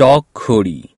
チョコリ